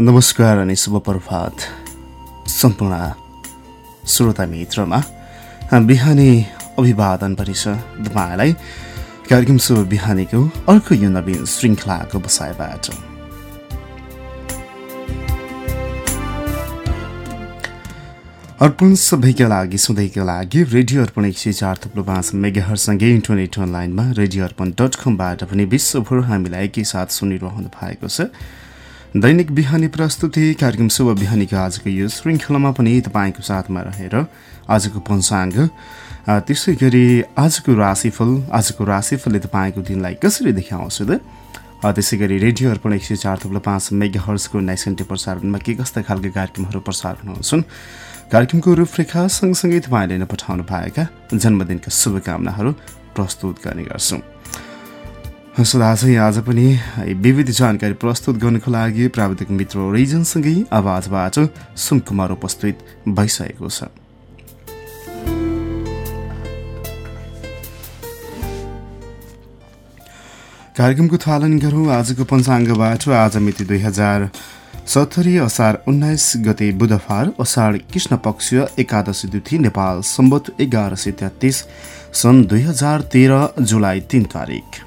नमस्कार अनि शुभ प्रभात। सम्पूर्ण श्रोता मित्रमा बिहानी अभिवादन पनि छ तपाईँलाई। कार्यक्रम शुभ बिहानीको अर्को यो नवीन श्रृङ्खलाको बसाइबाट। अर्पण सबैका लागि सधैँका लागि रेडियो अर्पण एक सय चार थुप्रो पाँच मेगाहरूसँगै इन्टरनेट अनलाइनमा रेडियो अर्पण डट कमबाट पनि विश्वभर हामीलाई एकैसाथ सुनिरहनु भएको छ। दैनिक बिहानी प्रस्तुति कार्यक्रम शुभ बिहानीको आजको यो श्रृङ्खलामा पनि तपाईँको साथमा रहेर आजको पञ्चाङ्ग। त्यसै गरी आजको राशिफल आजको राशिफलले तपाईँको दिनलाई कसरी देखाउँछ त? त्यसै गरी रेडियो अर्पण एक सय चार थुप्रो पाँच मेगा हर्सको नाइस घन्टे प्रसारणमा के कस्ता खालका कार्यक्रमहरू प्रसारण हुन्छन्? कार्यक्रमको रूपरेखा सँगसँगै तपाईँले नै पठाउनु भएका जन्मदिनका शुभकामनाहरू प्रस्तुत गर्ने गर्छौँ। सदा चाहिँ आज पनि विविध जानकारी प्रस्तुत गर्नको लागि प्राविधिक मित्र रिजनसँगै आवाजबाट सुमकुमार उपस्थित भइसकेको छ। कार्यक्रमको थालन गरौँ। आजको पञ्चाङ्गबाट आज मिति दुई हजार सत्तरी असार उन्नाइस गते बुधबार असार कृष्ण पक्ष एकादशी तिथि नेपाल सम्बत एघार सय तेत्तिस सन् दुई हजार तेह्र जुलाई तिन तारिक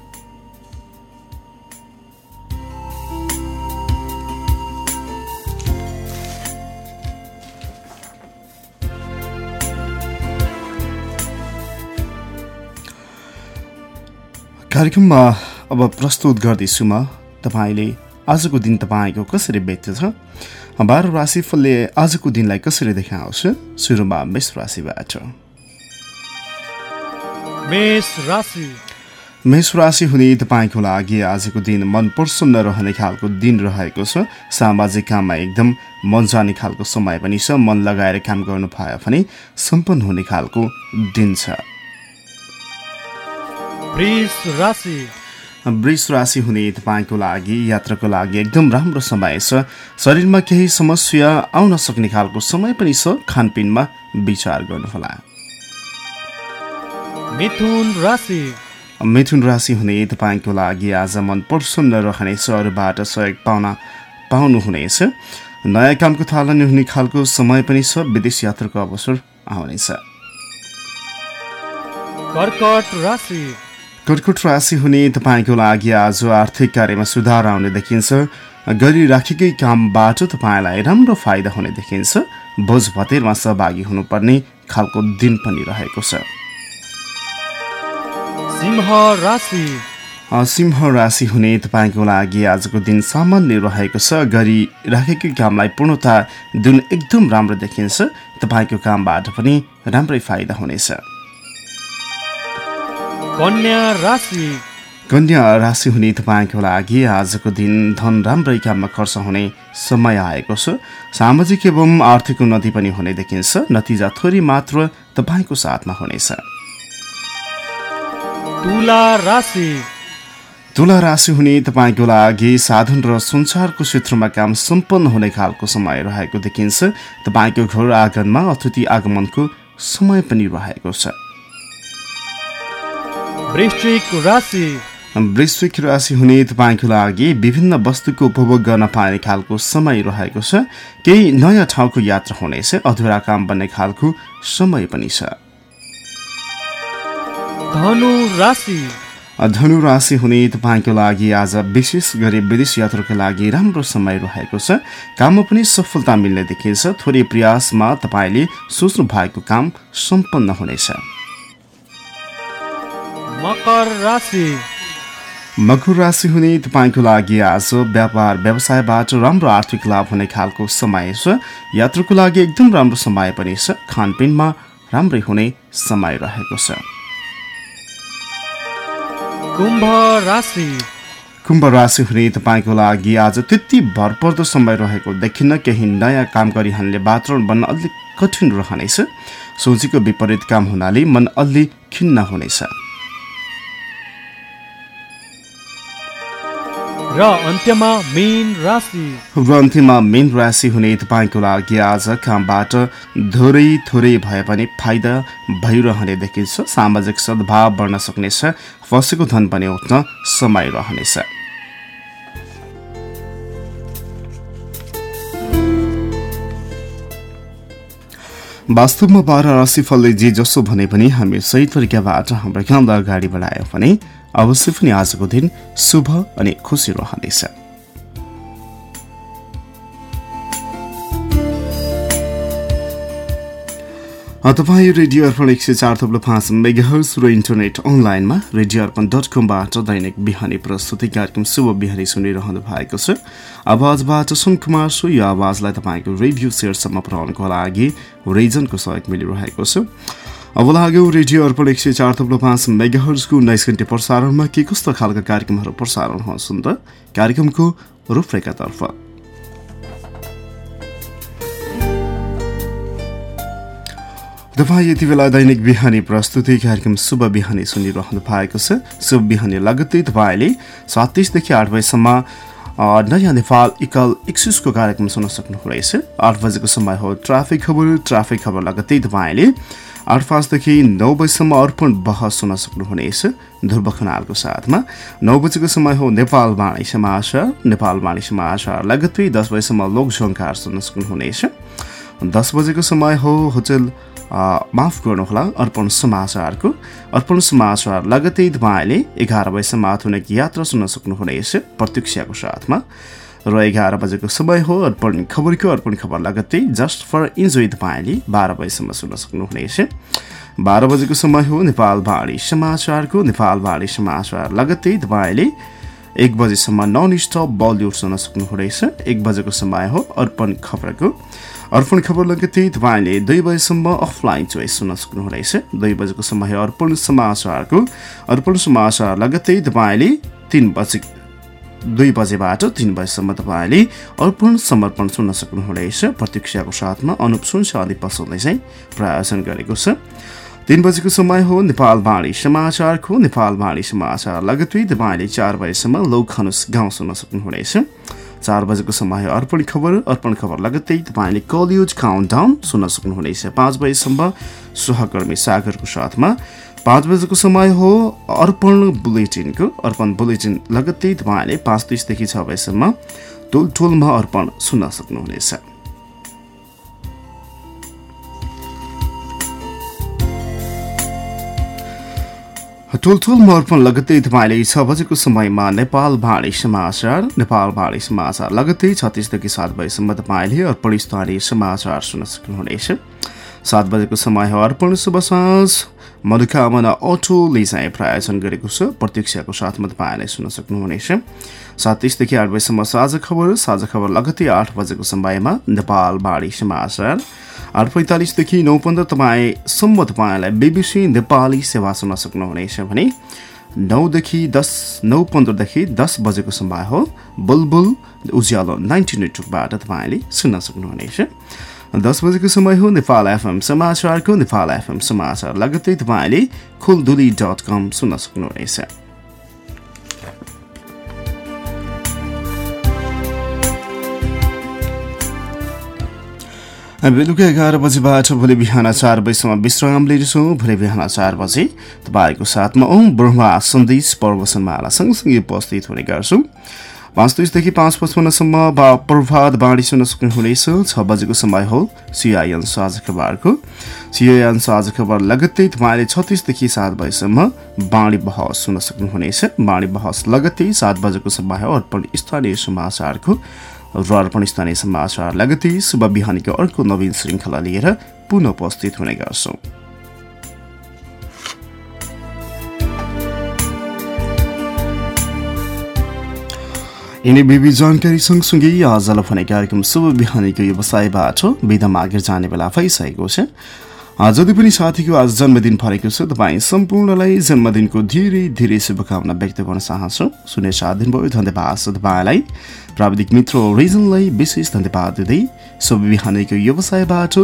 कार्यक्रममा अब प्रस्तुत गर्दैछु म तपाईँले आजको दिन तपाईँको कसरी व्यतीत बाह्र राशिफलले आजको दिनलाई कसरी देखाउँछ? सुरुमा मेष राशिबाट। मेष राशि हुने तपाईँको लागि आजको दिन मन प्रसन्न रहने खालको दिन रहेको छ। सामाजिक काममा एकदम मन जाने खालको समय पनि छ। मन लगाएर काम गर्नु पायो भने सम्पन्न हुने खालको दिन छ। वृष राशि। हुने तपाईँको लागि यात्राको लागि एकदम राम्रो समय छ। शरीरमा केही समस्या आउन सक्ने खालको समय पनि छ। खानपिनमा विचार गर्नुहोला। मिथुन राशि हुने तपाईँको लागि आज मन प्रसन्न रहनेछ अरूबाट सहयोग पाउन पाउनुहुनेछ। नयाँ कामको थालनी हुने खालको समय पनि छ। विदेश यात्राको अवसर आउनेछ। कर्कट राशि। कर्कट राशि हुने तपाईँको लागि आज आर्थिक कार्यमा सुधार आउने देखिन्छ। गरिराखेकै कामबाट तपाईँलाई राम्रो फाइदा हुने देखिन्छ। भोज भतेरमा सहभागी हुनुपर्ने खालको दिन पनि रहेको छ। सिंह राशि। सिंह राशि हुने तपाईँको लागि आजको दिन सामान्य रहेको छ। गरिराखेकै कामलाई पूर्णता दिन एकदम राम्रो देखिन्छ। तपाईँको कामबाट पनि राम्रै फाइदा हुनेछ। कन्या राशि। कन्या राशि हुने तपाईँको लागि आजको दिन धन राम्रै काममा खर्च हुने समय आएको छ। सामाजिक एवं आर्थिक उन्नति पनि हुने देखिन्छ। नतिजा थोरै मात्र तपाईँको साथमा हुनेछ। तुला राशि। तुला राशि हुने तपाईँको लागि साधन र संसारको क्षेत्रमा काम सम्पन्न हुने खालको समय रहेको देखिन्छ। तपाईँको घर आँगनमा अतिथि आगमनको समय पनि रहेको छ। वृश्चिक राशि। वृश्चिक राशि हुने तपाईँको लागि विभिन्न वस्तुको उपभोग गर्न पाइने खालको समय रहेको छ। केही नयाँ ठाउँको यात्रा हुनेछ। अधुरा काम बन्ने खालको समय पनि छ। धनु राशि। धनु राशि हुने तपाईँको लागि आज विशेष गरी विदेश यात्राको लागि राम्रो समय रहेको छ। काममा पनि सफलता मिल्ने देखिन्छ। थोरै प्रयासमा तपाईँले सोच्नु भएको काम सम्पन्न हुनेछ। मकर राशि। मकर राशि हुने तपाईँको लागि आज व्यापार व्यवसायबाट राम्रो आर्थिक लाभ हुने खालको समय छ। यात्राको लागि एकदम राम्रो समय पनि छ। खानपिनमा राम्रै हुने समय रहेको छ। कुम्भ राशि। कुम्भ राशि हुने तपाईँको लागि आज त्यति भरपर्दो समय रहेको देखिन्न केही नयाँ काम गरिहाल्ने वातावरण बन्न अलिक कठिन रहनेछ। सोचीको विपरीत काम हुनाले मन अलि खिन्न हुनेछ। र अन्त्यमा मेन राशि। र अन्त्यमा मेन राशि हुने तपाईँको लागि आज कामबाट धेरै थोरै भए पनि फाइदा भइरहने देखिन्छ। सामाजिक सद्भाव बढ्न सक्नेछ। फसेको धन पनि उठ्न समय रहनेछ। वास्तवमा बाह्र राशिफलले जे जसो भने पनि हामी सही तरिकाबाट हाम्रो कामलाई अगाडि बढायौँ भने अवश्य पनि आजको दिन शुभ अनि खुसी रहनेछ। तपाईँ रेडियो अर्पण एक सय चार थप्लो पाँच मेगाहर्स र इन्टरनेट अनलाइनमा रेडियो अर्पण डट कमबाट दैनिक बिहानी प्रस्तुति कार्यक्रम शुभ बिहानी सुनिरहनु भएको छ। आवाजबाट सुनकुमार सु यो आवाजलाई तपाईँको रेडियो सेयरसम्म पुर्याउनुको लागि रिजनको सहयोग मिलिरहेको छ। अब लाग्यो रेडियो अर्पण एक सय चार थप्लो पाँच मेगाहर्सको उन्नाइस घन्टे प्रसारणमा के कस्तो खालका कार्यक्रमहरू प्रसारण हुन्छन् त कार्यक्रमको रूपरेखातर्फ तपाईँ यति बेला दैनिक बिहानी प्रस्तुति कार्यक्रम शुभ बिहानी सुनिरहनु भएको छ। शुभ बिहानी लगत्तै तपाईँले सात तिसदेखि आठ बजीसम्म नयाँ नेपाल इकल एक्सिसको कार्यक्रम सुन्न सक्नुहुनेछ। आठ बजेको समय हो ट्राफिक खबर ट्राफिक खबर लगत्तै तपाईँले आठ पाँचदेखि नौ बजीसम्म अर्पण बहस सुन्न सक्नुहुनेछ ध्रुव साथमा। नौ बजेको समय हो नेपाल वाणी समाचार नेपाल वाणी समाचार लगत्तै दस बजीसम्म लोकझङ्कार सुन्न सक्नुहुनेछ दस बजेको समय हो होटल माफ गर्नुहोला अर्पण समाचारको। अर्पण समाचार लगतै तपाईँले एघार बजीसम्म आधुनिक यात्रा सुन्न सक्नुहुनेछ प्रतीक्षाको साथमा। र एघार बजेको समय हो। अर्पण खबरको अर्पण खबर लगत्तै जस्ट फर इन्जोय तपाईँले बाह्र बजीसम्म सुन्न सक्नुहुनेछ। बाह्र बजेको समय हो नेपाल भाँडी समाचारको। नेपाल भाँडी समाचार लगत्तै तपाईँले एक बजीसम्म नन स्टप बलिउड सुन्न सक्नुहुनेछ। एक बजेको समय हो अर्पण खबरको। अर्पण खबर लगत्तै तपाईँले दुई बजीसम्म अफलाइन चोइस सुन्न सक्नुहुनेछ। दुई बजेको समय अर्पण समाचारको। अर्पण समाचार लगत्तै तपाईँले तिन बजे दुई बजेबाट तिन बजीसम्म तपाईँले अर्पण समर्पण सुन्न सक्नुहुनेछ। प्रतीक्षाको साथमा अनुप सुनसाली पसलले चाहिँ प्रायोजन गरेको छ। तिन बजेको समय हो नेपाल बाणी समाचारको नेपाल बाणी समाचार लगत्तै तपाईँले चार बजीसम्म लोकखनुस गाउँ सुन्न सक्नुहुनेछ। चार बजेको समय अर्पण खबर। अर्पण खबर लगत्तै तपाईँले कलियुज काउन्ट डाउन सुन्न सक्नुहुनेछ। पाँच बजीसम्म सहकर्मी सागरको साथमा पाँच बजेको समय हो। अर्पण बुलेटिनको अर्पण बुलेटिन लगत्तै तपाईँले पाँच तिसदेखि छ बजीसम्म टोल टोलमा अर्पण सुन्न सक्नुहुनेछ। ठुल्ठुलमा अर्पण लगत्तै तपाईँले छ बजेको समयमा नेपाल भाँडी समाचार नेपाल भाँडी समाचार लगत्तै छत्तिसदेखि सात बजीसम्म तपाईँले अर्पण स्थानीय समाचार सुन्न सक्नुहुनेछ। सात बजेको समय हो अर्पण शुभ साँझ। मनोकामना अटोले चाहिँ प्रायोजन गरेको छ। प्रतीक्षाको साथमा तपाईँले सुन्न सक्नुहुनेछ। सात तिसदेखि आठ बजीसम्म साझा खबर साझा खबर लगत्तै आठ बजेको समयमा नेपाल बाढी समाचार। आठ पैँतालिसदेखि नौ पन्ध्र तपाईँसम्म तपाईँलाई बिबिसी नेपाली सेवा सुन्न सक्नुहुनेछ भने नौदेखि दस नौ पन्ध्रदेखि दस बजेको समय हो। बुलबुल उज्यालो नाइन्टी नेटवर्कबाट तपाईँले सुन्न सक्नुहुनेछ। दस बजेको समय हो नेपाल एफएम समाचारको नेपाल एफएम समाचार लगत्तै तपाईँले खुलदुली डट कम सुन्न सक्नुहुनेछ। बेलुका एघार बजीबाट भोलि बिहान चार बजीसम्म विश्राम लिनेछौँ। भोलि बिहान चार बजे तपाईँको साथमा ओम ब्रह्मा सन्देश प्रवचनमाला सँगसँगै उपस्थित हुने गर्छौँ। पाँच तिसदेखि पाँच पचपन्नसम्म प्रभात बाँडी सुन्न सक्नुहुनेछ छ बजेको समय हो। सिआइएन साझ खबरको। सिआइएन साझ खबर लगत्तै तपाईँले छत्तिसदेखि सात बजीसम्म बाँडी बहस सुन्न सक्नुहुनेछ बाँडी बहस लगत्तै सात बजेको समय हो। अर्पण स्थानीय समाचारको र अर्पण स्थानीय समाचार लगत्तै शुभ बिहानीको अर्को नवीन श्रृङ्खला लिएर पुनः उपस्थित हुने गर्छौँ। यिनी विविध जानकारी सँगसँगै आजलाई भने कार्यक्रम शुभ बिहानीको व्यवसायबाट बिदा मागेर जाने बेला भइसकेको छ जति पनि साथीको आज जन्मदिन परेको छ तपाईँ सम्पूर्णलाई जन्मदिनको धेरै धेरै शुभकामना व्यक्त गर्न चाहन्छु सुने साथ दिनुभयो धन्यवाद छ तपाईँलाई प्राविधिक मित्र रिजनलाई विशेष धन्यवाद दिँदै शुभ बिहानीको व्यवसायबाट